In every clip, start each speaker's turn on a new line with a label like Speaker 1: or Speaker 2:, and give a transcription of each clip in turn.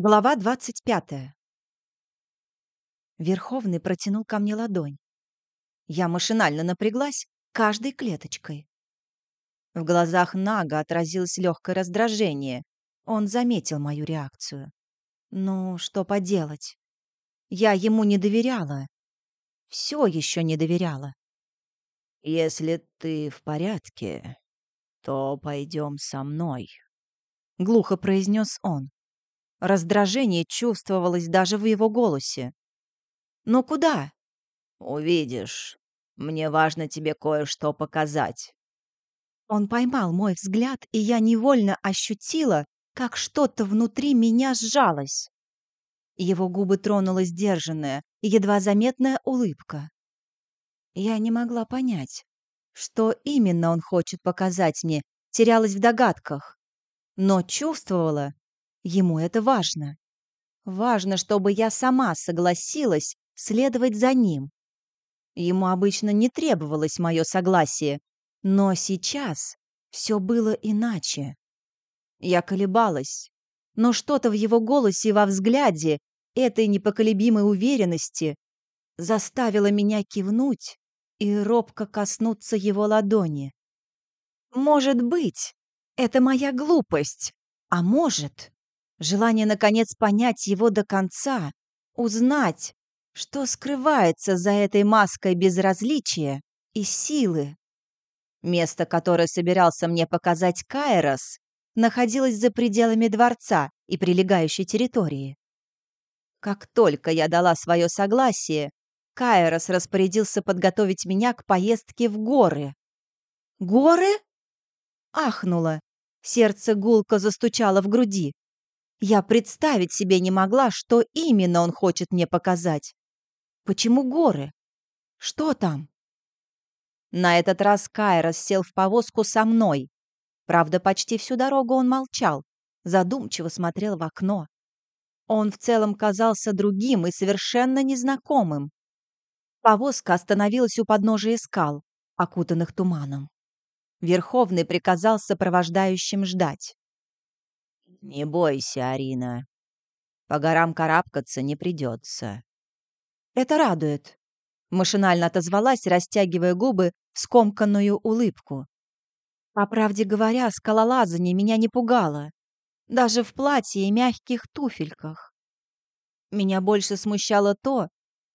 Speaker 1: Глава двадцать пятая. Верховный протянул ко мне ладонь. Я машинально напряглась каждой клеточкой. В глазах Нага отразилось легкое раздражение. Он заметил мою реакцию. Ну, что поделать? Я ему не доверяла. Все еще не доверяла.
Speaker 2: «Если ты в порядке, то пойдем со мной», —
Speaker 1: глухо произнес он. Раздражение чувствовалось даже в его голосе. «Но куда?»
Speaker 2: «Увидишь. Мне важно тебе кое-что показать».
Speaker 1: Он поймал мой взгляд, и я невольно ощутила, как что-то внутри меня сжалось. Его губы тронула сдержанная, едва заметная улыбка. Я не могла понять, что именно он хочет показать мне, терялась в догадках, но чувствовала, ему это важно. Важно, чтобы я сама согласилась следовать за ним. Ему обычно не требовалось мое согласие, но сейчас все было иначе. Я колебалась, но что-то в его голосе и во взгляде этой непоколебимой уверенности заставило меня кивнуть и робко коснуться его ладони. Может быть, это моя глупость, а может, желание наконец понять его до конца, узнать, что скрывается за этой маской безразличия и силы. Место, которое собирался мне показать Кайрос, находилось за пределами дворца и прилегающей территории. Как только я дала свое согласие, Кайрос распорядился подготовить меня к поездке в горы. «Горы?» Ахнула. Сердце гулко застучало в груди. Я представить себе не могла, что именно он хочет мне показать. Почему горы? Что там? На этот раз Кайрос сел в повозку со мной. Правда, почти всю дорогу он молчал, задумчиво смотрел в окно. Он в целом казался другим и совершенно незнакомым. Повозка остановилась у подножия скал, окутанных туманом. Верховный приказал сопровождающим ждать.
Speaker 2: «Не бойся, Арина. По горам карабкаться не придется».
Speaker 1: «Это радует», — машинально отозвалась, растягивая губы в скомканную улыбку. По правде говоря, скалолазание меня не пугало, даже в платье и мягких туфельках. Меня больше смущало то,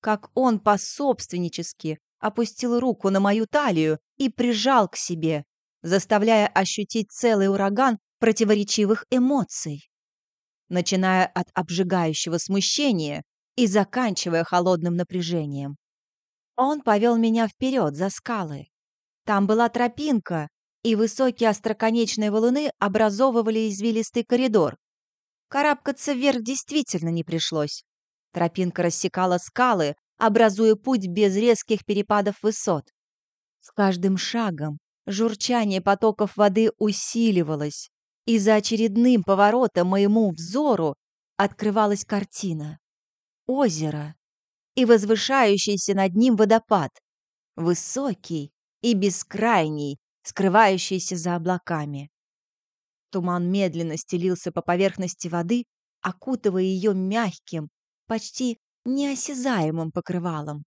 Speaker 1: как он пособственнически опустил руку на мою талию и прижал к себе, заставляя ощутить целый ураган противоречивых эмоций, начиная от обжигающего смущения и заканчивая холодным напряжением. Он повел меня вперед за скалы. Там была тропинка, и высокие остроконечные валуны образовывали извилистый коридор. Карабкаться вверх действительно не пришлось. Тропинка рассекала скалы, образуя путь без резких перепадов высот. С каждым шагом журчание потоков воды усиливалось, и за очередным поворотом моему взору открывалась картина. Озеро и возвышающийся над ним водопад, высокий и бескрайний, скрывающийся за облаками. Туман медленно стелился по поверхности воды, окутывая ее мягким, почти неосязаемым покрывалом.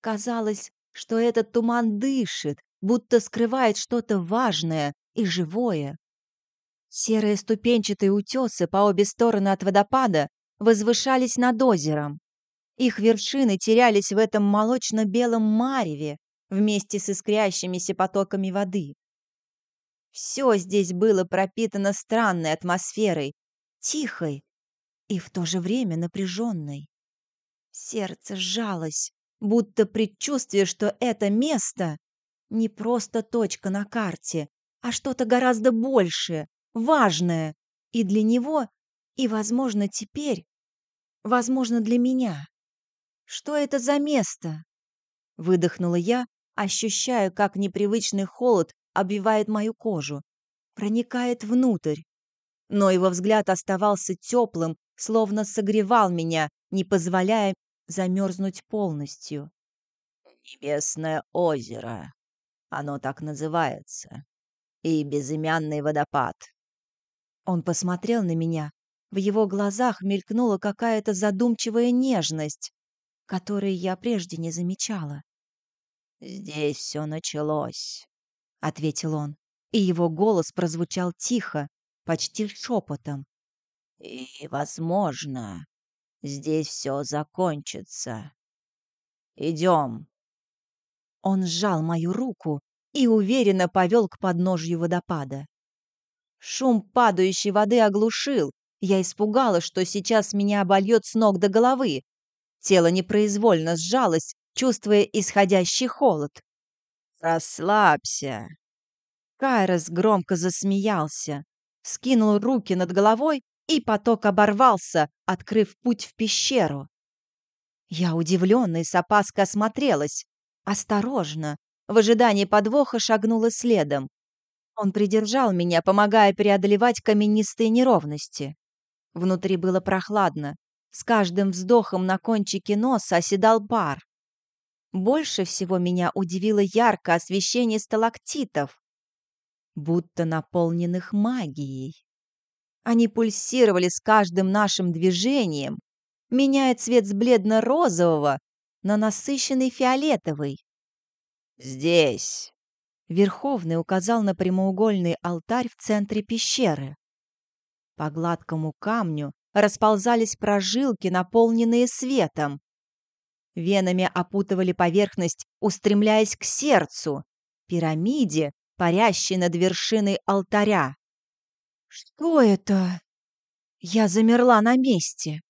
Speaker 1: Казалось, что этот туман дышит, будто скрывает что-то важное и живое. Серые ступенчатые утесы по обе стороны от водопада возвышались над озером. Их вершины терялись в этом молочно-белом мареве вместе с искрящимися потоками воды. Все здесь было пропитано странной атмосферой, тихой и в то же время напряженной. Сердце сжалось, будто предчувствие, что это место не просто точка на карте, а что-то гораздо большее, важное и для него, и, возможно, теперь, возможно, для меня. Что это за место? Выдохнула я, ощущая, как непривычный холод обвивает мою кожу, проникает внутрь. Но его взгляд оставался теплым, словно согревал меня, не позволяя замерзнуть полностью.
Speaker 2: «Небесное озеро. Оно так называется. И безымянный водопад».
Speaker 1: Он посмотрел на меня. В его глазах мелькнула какая-то задумчивая нежность, которой я прежде не замечала.
Speaker 2: «Здесь все началось», —
Speaker 1: ответил он, и его голос прозвучал тихо, почти шепотом.
Speaker 2: «И, возможно, здесь все закончится. Идем».
Speaker 1: Он сжал мою руку и уверенно повел к подножью водопада. Шум падающей воды оглушил. Я испугалась, что сейчас меня обольет с ног до головы. Тело непроизвольно сжалось, чувствуя исходящий холод.
Speaker 2: «Расслабься!»
Speaker 1: Кайрос громко засмеялся, скинул руки над головой, и поток оборвался, открыв путь в пещеру. Я удивленно и с опаской осмотрелась. Осторожно, в ожидании подвоха шагнула следом. Он придержал меня, помогая преодолевать каменистые неровности. Внутри было прохладно. С каждым вздохом на кончике носа оседал пар. Больше всего меня удивило яркое освещение сталактитов, будто наполненных магией. Они пульсировали с каждым нашим движением, меняя цвет с бледно-розового на насыщенный фиолетовый.
Speaker 2: «Здесь!»
Speaker 1: Верховный указал на прямоугольный алтарь в центре пещеры. По гладкому камню расползались прожилки, наполненные светом. Венами опутывали поверхность, устремляясь к сердцу, пирамиде, парящей над вершиной алтаря. «Что это?» Я замерла на месте.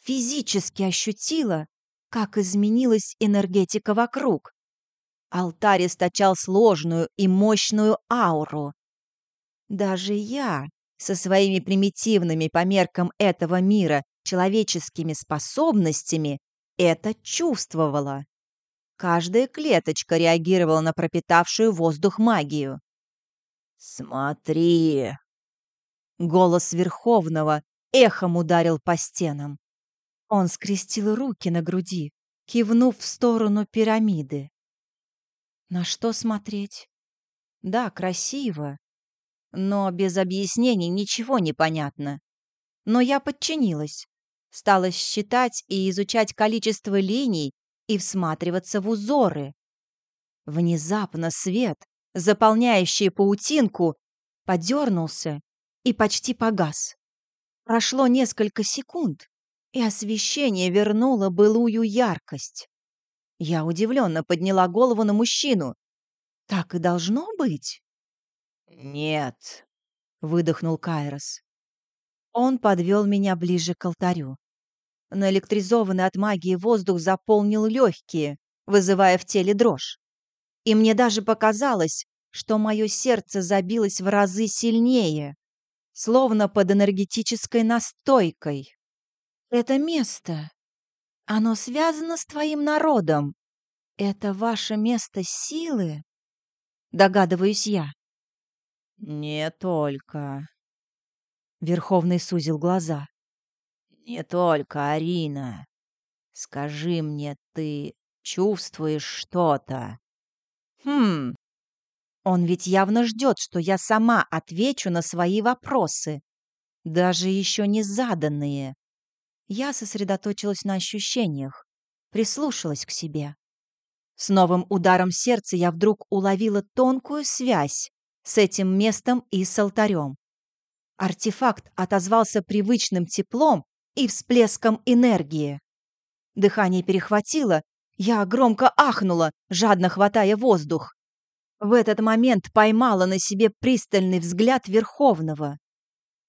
Speaker 1: Физически ощутила, как изменилась энергетика вокруг. Алтарь источал сложную и мощную ауру. Даже я, со своими примитивными по меркам этого мира человеческими способностями, это чувствовала. Каждая клеточка реагировала на пропитавшую воздух магию.
Speaker 2: «Смотри!»
Speaker 1: Голос Верховного эхом ударил по стенам. Он скрестил руки на груди, кивнув в сторону пирамиды. На что смотреть? Да, красиво, но без объяснений ничего не понятно. Но я подчинилась, стала считать и изучать количество линий и всматриваться в узоры. Внезапно свет, заполняющий паутинку, подернулся и почти погас. Прошло несколько секунд, и освещение вернуло былую яркость. Я удивленно подняла голову на мужчину. «Так и должно быть?»
Speaker 2: «Нет», —
Speaker 1: выдохнул Кайрос. Он подвел меня ближе к алтарю. Наэлектризованный от магии воздух заполнил легкие, вызывая в теле дрожь. И мне даже показалось, что мое сердце забилось в разы сильнее, словно под энергетической настойкой. «Это место оно связано с твоим народом. Это ваше место силы? Догадываюсь я.
Speaker 2: Не только.
Speaker 1: Верховный сузил глаза.
Speaker 2: Не только, Арина. Скажи мне, ты чувствуешь что-то?
Speaker 1: Хм. Он ведь явно ждет, что я сама отвечу на свои вопросы, даже еще не заданные. Я сосредоточилась на ощущениях, прислушалась к себе. С новым ударом сердца я вдруг уловила тонкую связь с этим местом и с алтарем. Артефакт отозвался привычным теплом и всплеском энергии. Дыхание перехватило, я громко ахнула, жадно хватая воздух. В этот момент поймала на себе пристальный взгляд Верховного.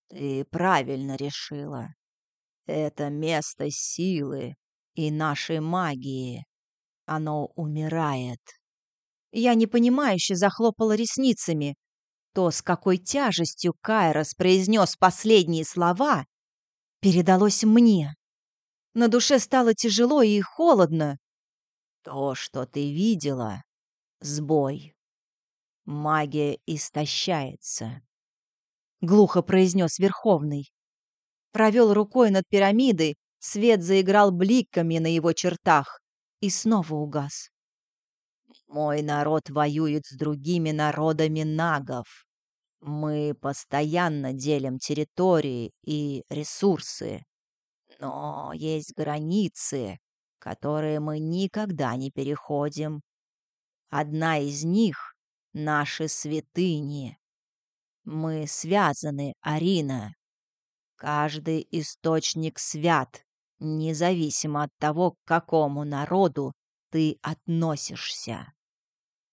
Speaker 2: «Ты правильно решила», это место силы и нашей магии. Оно умирает.
Speaker 1: Я непонимающе захлопала ресницами. То, с какой тяжестью Кайрос произнес последние слова, передалось мне. На душе стало тяжело и холодно.
Speaker 2: То, что ты видела, сбой. Магия истощается.
Speaker 1: Глухо произнес Верховный провел рукой над пирамидой, свет заиграл бликами на его чертах и снова угас.
Speaker 2: «Мой народ воюет с другими народами нагов. Мы постоянно делим территории и ресурсы, но есть границы, которые мы никогда не переходим. Одна из них — наши святыни. Мы связаны, Арина. Каждый источник свят, независимо от того, к какому народу ты относишься.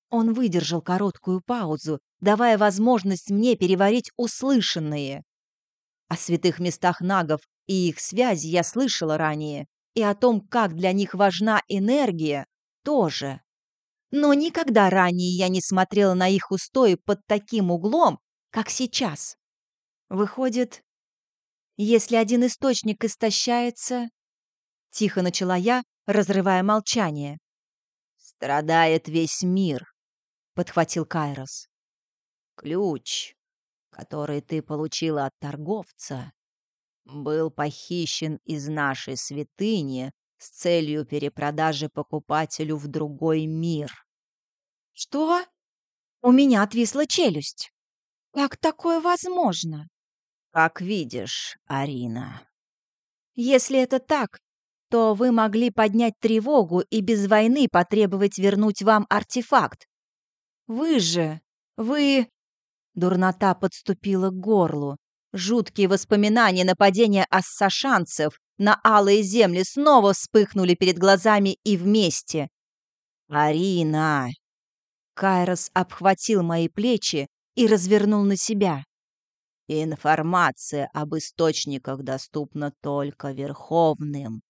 Speaker 1: Он выдержал короткую паузу, давая возможность мне переварить услышанное. О святых местах нагов и их связи я слышала ранее, и о том, как для них важна энергия, тоже. Но никогда ранее я не смотрела на их устои под таким углом, как сейчас. Выходит, если один источник истощается... Тихо начала я, разрывая молчание.
Speaker 2: «Страдает весь мир», — подхватил Кайрос. «Ключ, который ты получила от торговца, был похищен из нашей святыни с целью перепродажи покупателю в другой мир».
Speaker 1: «Что?» У меня отвисла челюсть. Как такое возможно?
Speaker 2: Как видишь, Арина.
Speaker 1: Если это так, то вы могли поднять тревогу и без войны потребовать вернуть вам артефакт. Вы же, вы... Дурнота подступила к горлу. Жуткие воспоминания нападения ассашанцев на алые земли снова вспыхнули перед глазами и вместе.
Speaker 2: «Арина!»
Speaker 1: Кайрос обхватил мои плечи и развернул на себя.
Speaker 2: Информация об источниках доступна только Верховным.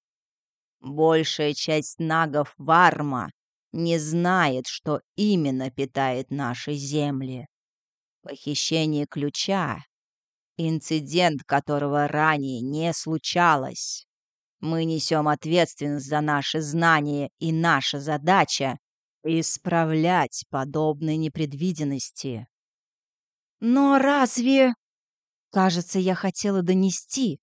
Speaker 2: Большая часть нагов Варма не знает, что именно питает наши земли. Похищение ключа — инцидент, которого ранее не случалось. Мы несем ответственность за наши знания, и наша задача — исправлять подобные непредвиденности.
Speaker 1: Но разве... Кажется, я хотела донести,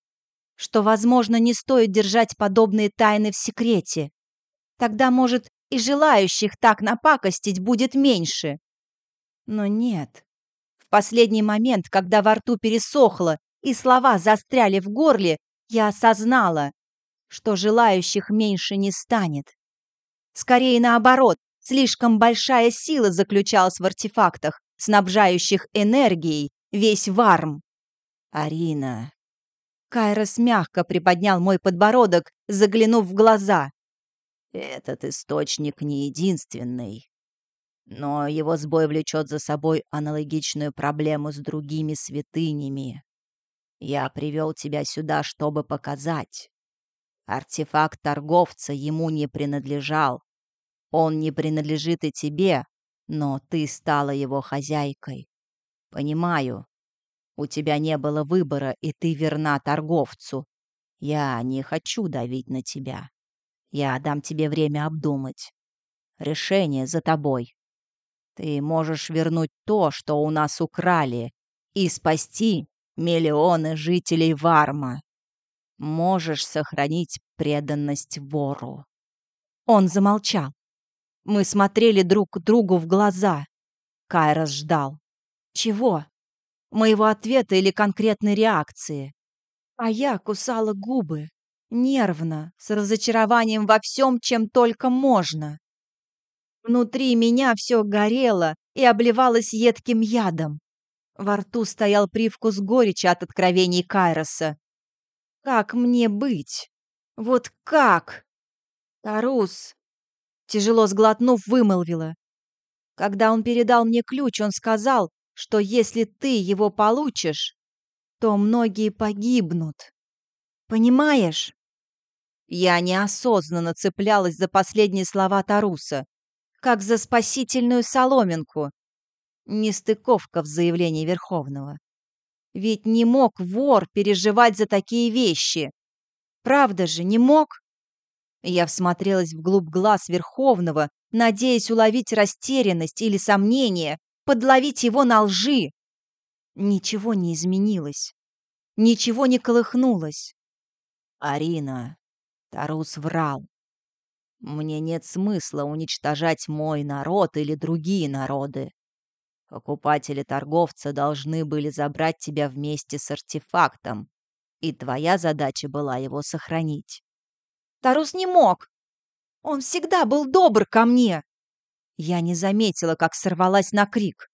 Speaker 1: что, возможно, не стоит держать подобные тайны в секрете. Тогда, может, и желающих так напакостить будет меньше. Но нет. В последний момент, когда во рту пересохло и слова застряли в горле, я осознала, что желающих меньше не станет. Скорее наоборот, слишком большая сила заключалась в артефактах, снабжающих энергией весь варм.
Speaker 2: «Арина!»
Speaker 1: Кайрос мягко приподнял мой подбородок, заглянув в глаза.
Speaker 2: «Этот источник не единственный, но его сбой влечет за собой аналогичную проблему с другими святынями. Я привел тебя сюда, чтобы показать. Артефакт торговца ему не принадлежал. Он не принадлежит и тебе, но ты стала его хозяйкой. Понимаю, у тебя не было выбора, и ты верна торговцу. Я не хочу давить на тебя. Я дам тебе время обдумать. Решение за тобой. Ты можешь вернуть то, что у нас украли, и спасти миллионы жителей Варма. Можешь сохранить преданность вору.
Speaker 1: Он замолчал. Мы смотрели друг другу в глаза. Кайрос ждал. Чего? Моего ответа или конкретной реакции. А я кусала губы, нервно, с разочарованием во всем, чем только можно. Внутри меня все горело и обливалось едким ядом. Во рту стоял привкус горечи от откровений Кайроса. Как мне быть? Вот как? Тарус, тяжело сглотнув, вымолвила. Когда он передал мне ключ, он сказал, что если ты его получишь, то многие погибнут. Понимаешь? Я неосознанно цеплялась за последние слова Таруса, как за спасительную соломинку. Нестыковка в заявлении Верховного. Ведь не мог вор переживать за такие вещи. Правда же, не мог? Я всмотрелась вглубь глаз Верховного, надеясь уловить растерянность или сомнение, подловить его на лжи. Ничего не изменилось. Ничего не колыхнулось.
Speaker 2: Арина, Тарус врал. Мне нет смысла уничтожать мой народ или другие народы. Покупатели-торговцы должны были забрать тебя вместе с артефактом, и твоя задача была его сохранить.
Speaker 1: Тарус не мог. Он всегда был добр ко мне. Я не заметила, как сорвалась на крик.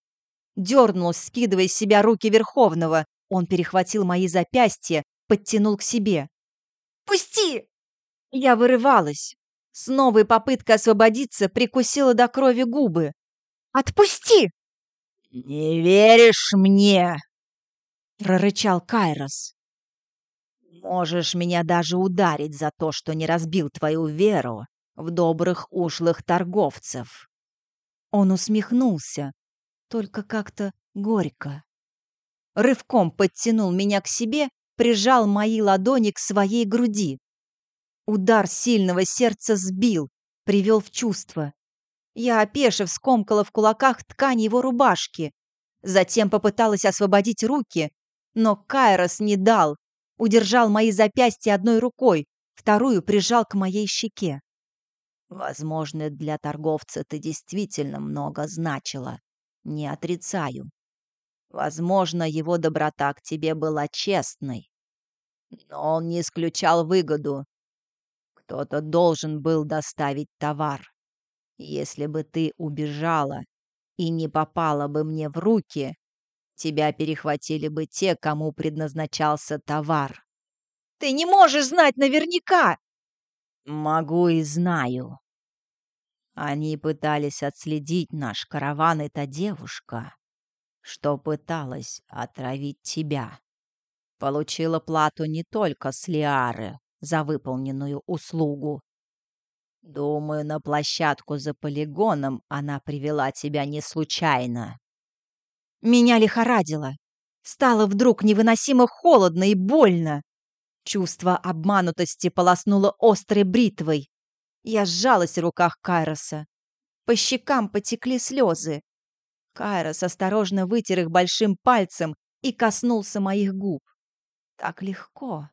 Speaker 1: Дернулась, скидывая с себя руки Верховного. Он перехватил мои запястья, подтянул к себе. «Пусти!» Я вырывалась. С новой попыткой освободиться прикусила до крови губы. «Отпусти!»
Speaker 2: «Не веришь мне?»
Speaker 1: — прорычал Кайрос.
Speaker 2: «Можешь меня даже ударить за то, что не разбил твою веру в добрых ушлых торговцев».
Speaker 1: Он усмехнулся, только как-то горько. Рывком подтянул меня к себе, прижал мои ладони к своей груди. Удар сильного сердца сбил, привел в чувство. Я, опешив, скомкала в кулаках ткань его рубашки. Затем попыталась освободить руки, но Кайрос не дал. Удержал мои запястья одной рукой, вторую прижал к моей щеке.
Speaker 2: «Возможно, для торговца ты действительно много значила. Не отрицаю. Возможно, его доброта к тебе была честной. Но он не исключал выгоду. Кто-то должен был доставить товар. Если бы ты убежала и не попала бы мне в руки, тебя перехватили бы те, кому предназначался товар.
Speaker 1: Ты не можешь знать наверняка.
Speaker 2: Могу и знаю. Они пытались отследить наш караван, эта девушка, что пыталась отравить тебя. Получила плату не только с Лиары за выполненную услугу, Думаю, на площадку за полигоном она привела тебя не случайно.
Speaker 1: Меня лихорадило. Стало вдруг невыносимо холодно и больно. Чувство обманутости полоснуло острой бритвой. Я сжалась в руках Кайроса. По щекам потекли слезы. Кайрос осторожно вытер их большим пальцем и коснулся моих губ. Так легко,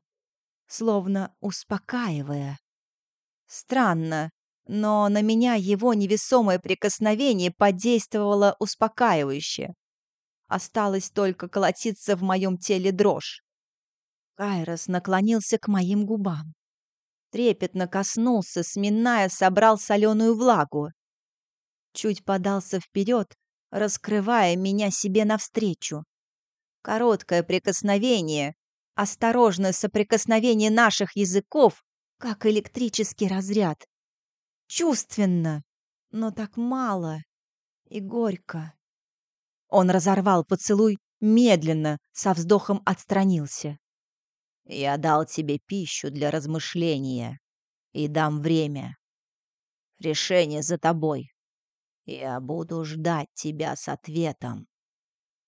Speaker 1: словно успокаивая. Странно, но на меня его невесомое прикосновение подействовало успокаивающе. Осталось только колотиться в моем теле дрожь. Кайрос наклонился к моим губам. Трепетно коснулся, сминая, собрал соленую влагу. Чуть подался вперед, раскрывая меня себе навстречу. Короткое прикосновение, осторожное соприкосновение наших языков, как электрический разряд. Чувственно, но так мало и горько. Он разорвал поцелуй медленно, со вздохом отстранился.
Speaker 2: «Я дал тебе пищу для размышления и дам время. Решение за тобой. Я буду ждать тебя с ответом».